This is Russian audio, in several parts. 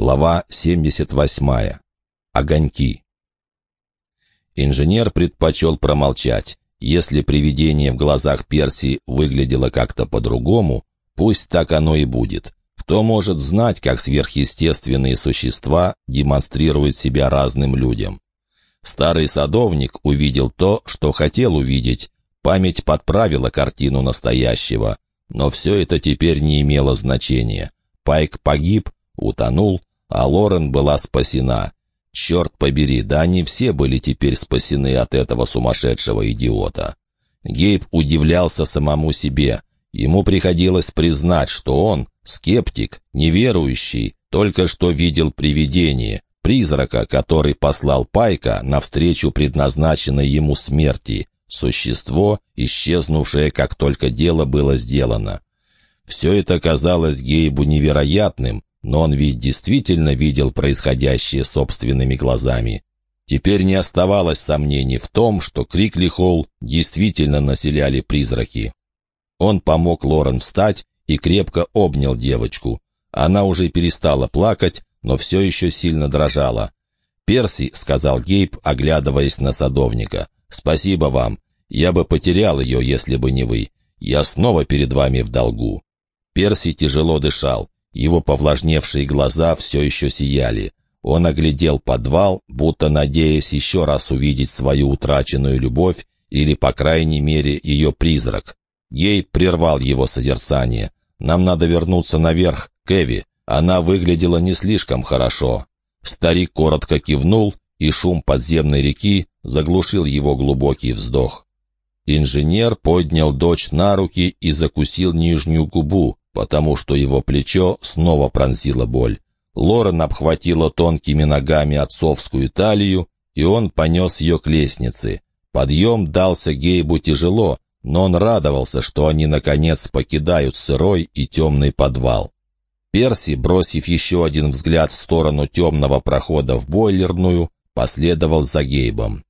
Глава 78. Огоньки. Инженер предпочел промолчать. Если привидение в глазах Персии выглядело как-то по-другому, пусть так оно и будет. Кто может знать, как сверхъестественные существа демонстрируют себя разным людям? Старый садовник увидел то, что хотел увидеть. Память подправила картину настоящего. Но все это теперь не имело значения. Пайк погиб, утонул, а Лорен была спасена. Черт побери, да они все были теперь спасены от этого сумасшедшего идиота. Гейб удивлялся самому себе. Ему приходилось признать, что он, скептик, неверующий, только что видел привидение, призрака, который послал Пайка навстречу предназначенной ему смерти, существо, исчезнувшее, как только дело было сделано. Все это казалось Гейбу невероятным, но он ведь действительно видел происходящее собственными глазами. Теперь не оставалось сомнений в том, что Крикли Холл действительно населяли призраки. Он помог Лорен встать и крепко обнял девочку. Она уже перестала плакать, но все еще сильно дрожала. «Перси», — сказал Гейб, оглядываясь на садовника, — «спасибо вам. Я бы потерял ее, если бы не вы. Я снова перед вами в долгу». Перси тяжело дышал. Его повлажневшие глаза все еще сияли. Он оглядел подвал, будто надеясь еще раз увидеть свою утраченную любовь или, по крайней мере, ее призрак. Гей прервал его созерцание. «Нам надо вернуться наверх, Кеви. Она выглядела не слишком хорошо». Старик коротко кивнул, и шум подземной реки заглушил его глубокий вздох. Инженер поднял дочь на руки и закусил нижнюю губу, потому что его плечо снова пронзила боль. Лорен обхватила тонкими ногами отцовскую талию, и он понес ее к лестнице. Подъем дался Гейбу тяжело, но он радовался, что они, наконец, покидают сырой и темный подвал. Перси, бросив еще один взгляд в сторону темного прохода в бойлерную, последовал за Гейбом.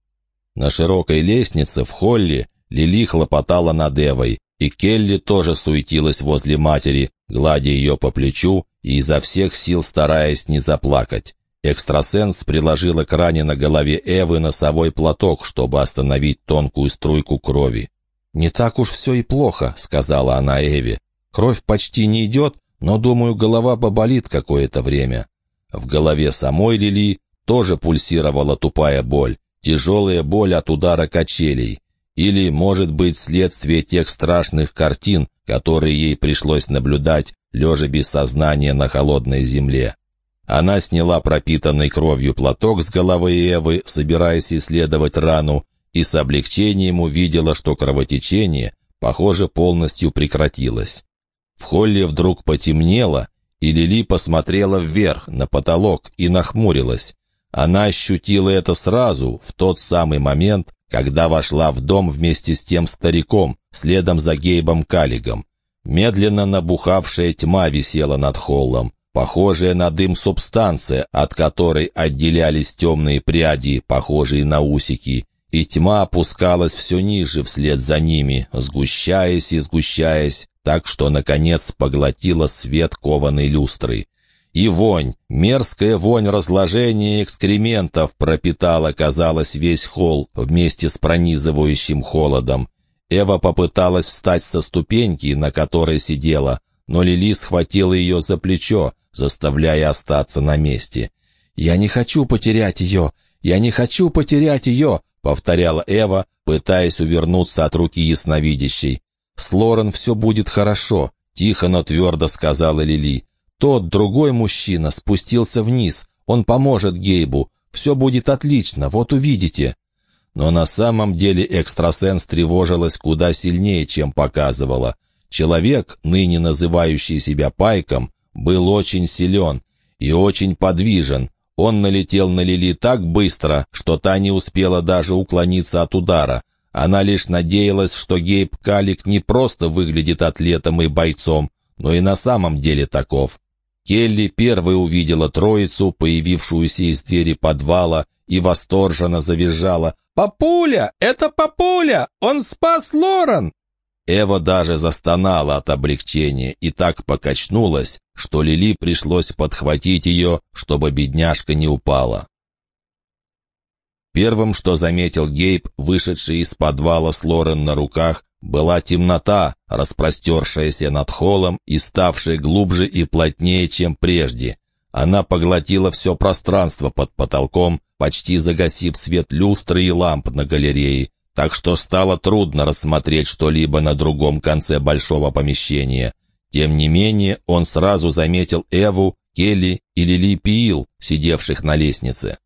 На широкой лестнице в холле Лили хлопотала над Эвой, и Келли тоже суетилась возле матери, гладя ее по плечу и изо всех сил стараясь не заплакать. Экстрасенс приложила к ране на голове Эвы носовой платок, чтобы остановить тонкую струйку крови. «Не так уж все и плохо», — сказала она Эве. «Кровь почти не идет, но, думаю, голова поболит какое-то время». В голове самой Лили тоже пульсировала тупая боль, тяжелая боль от удара качелей. Или, может быть, следствие тех страшных картин, которые ей пришлось наблюдать, лежа без сознания на холодной земле. Она сняла пропитанный кровью платок с головы Эвы, собираясь исследовать рану, и с облегчением увидела, что кровотечение, похоже, полностью прекратилось. В холле вдруг потемнело, и Лили посмотрела вверх, на потолок, и нахмурилась. Она ощутила это сразу, в тот самый момент, когда вошла в дом вместе с тем стариком, следом за Гейбом Каллигом. Медленно набухавшая тьма висела над холлом, похожая на дым субстанция, от которой отделялись темные пряди, похожие на усики, и тьма опускалась все ниже вслед за ними, сгущаясь и сгущаясь, так что, наконец, поглотила свет кованой люстры. И вонь, мерзкая вонь разложения экскрементов пропитала, казалось, весь холл вместе с пронизывающим холодом. Эва попыталась встать со ступеньки, на которой сидела, но Лили схватила ее за плечо, заставляя остаться на месте. «Я не хочу потерять ее! Я не хочу потерять ее!» — повторяла Эва, пытаясь увернуться от руки ясновидящей. «С Лорен все будет хорошо», — тихо, но твердо сказала Лили. Тот другой мужчина спустился вниз. Он поможет Гейбу. Все будет отлично, вот увидите. Но на самом деле экстрасенс тревожилась куда сильнее, чем показывала. Человек, ныне называющий себя Пайком, был очень силен и очень подвижен. Он налетел на Лили так быстро, что та не успела даже уклониться от удара. Она лишь надеялась, что Гейб Калик не просто выглядит атлетом и бойцом, но и на самом деле таков. Келли первой увидела троицу, появившуюся из двери подвала, и восторженно завизжала. «Папуля! Это папуля! Он спас Лорен!» Эва даже застонала от облегчения и так покачнулась, что Лили пришлось подхватить ее, чтобы бедняжка не упала. Первым, что заметил Гейб, вышедший из подвала с Лорен на руках, была темнота, распростершаяся над холлом и ставшая глубже и плотнее, чем прежде. Она поглотила все пространство под потолком, почти загасив свет люстры и ламп на галерее, так что стало трудно рассмотреть что-либо на другом конце большого помещения. Тем не менее, он сразу заметил Эву, Келли и Лили Пиил, сидевших на лестнице.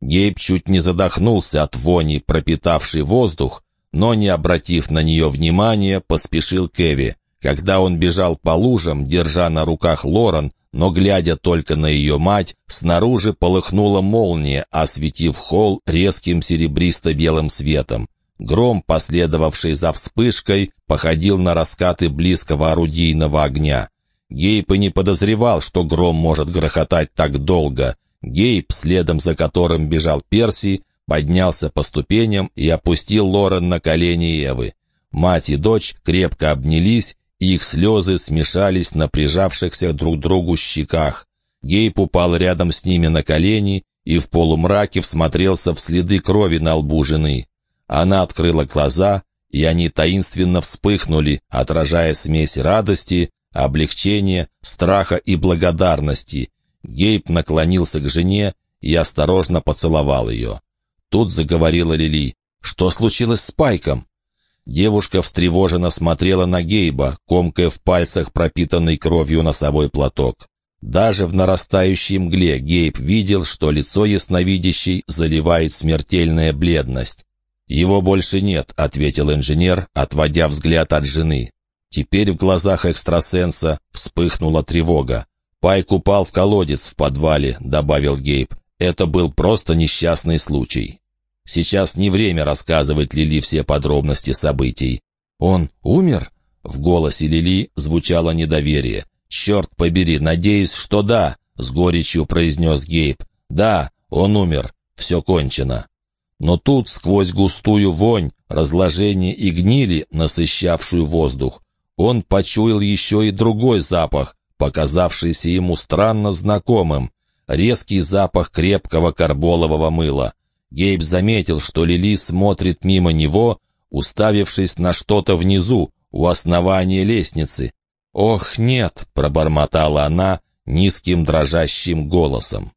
Гейб чуть не задохнулся от вони, пропитавшей воздух, но, не обратив на нее внимания, поспешил к Эви. Когда он бежал по лужам, держа на руках Лорен, но, глядя только на ее мать, снаружи полыхнула молния, осветив холл резким серебристо-белым светом. Гром, последовавший за вспышкой, походил на раскаты близкого орудийного огня. Гейб и не подозревал, что гром может грохотать так долго. Гейб, следом за которым бежал Перси, поднялся по ступеням и опустил Лорен на колени Евы. Мать и дочь крепко обнялись, и их слезы смешались на прижавшихся друг к другу щеках. Гейб упал рядом с ними на колени и в полумраке всмотрелся в следы крови на лбу жены. Она открыла глаза, и они таинственно вспыхнули, отражая смесь радости, облегчения, страха и благодарности. Гейб наклонился к жене и осторожно поцеловал ее. Тут заговорила Лили. «Что случилось с Пайком?» Девушка встревоженно смотрела на Гейба, комкая в пальцах пропитанный кровью носовой платок. Даже в нарастающей мгле Гейб видел, что лицо ясновидящей заливает смертельная бледность. «Его больше нет», — ответил инженер, отводя взгляд от жены. Теперь в глазах экстрасенса вспыхнула тревога. «Пайк упал в колодец в подвале», — добавил Гейб. «Это был просто несчастный случай». Сейчас не время рассказывать Лили все подробности событий. «Он умер?» В голосе Лили звучало недоверие. «Черт побери, надеюсь, что да», — с горечью произнес Гейб. «Да, он умер. Все кончено». Но тут, сквозь густую вонь, разложение и гнили, насыщавшую воздух, он почуял еще и другой запах, показавшийся ему странно знакомым. Резкий запах крепкого карболового мыла. Гейб заметил, что Лили смотрит мимо него, уставившись на что-то внизу, у основания лестницы. «Ох, нет!» — пробормотала она низким дрожащим голосом.